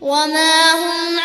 وما هم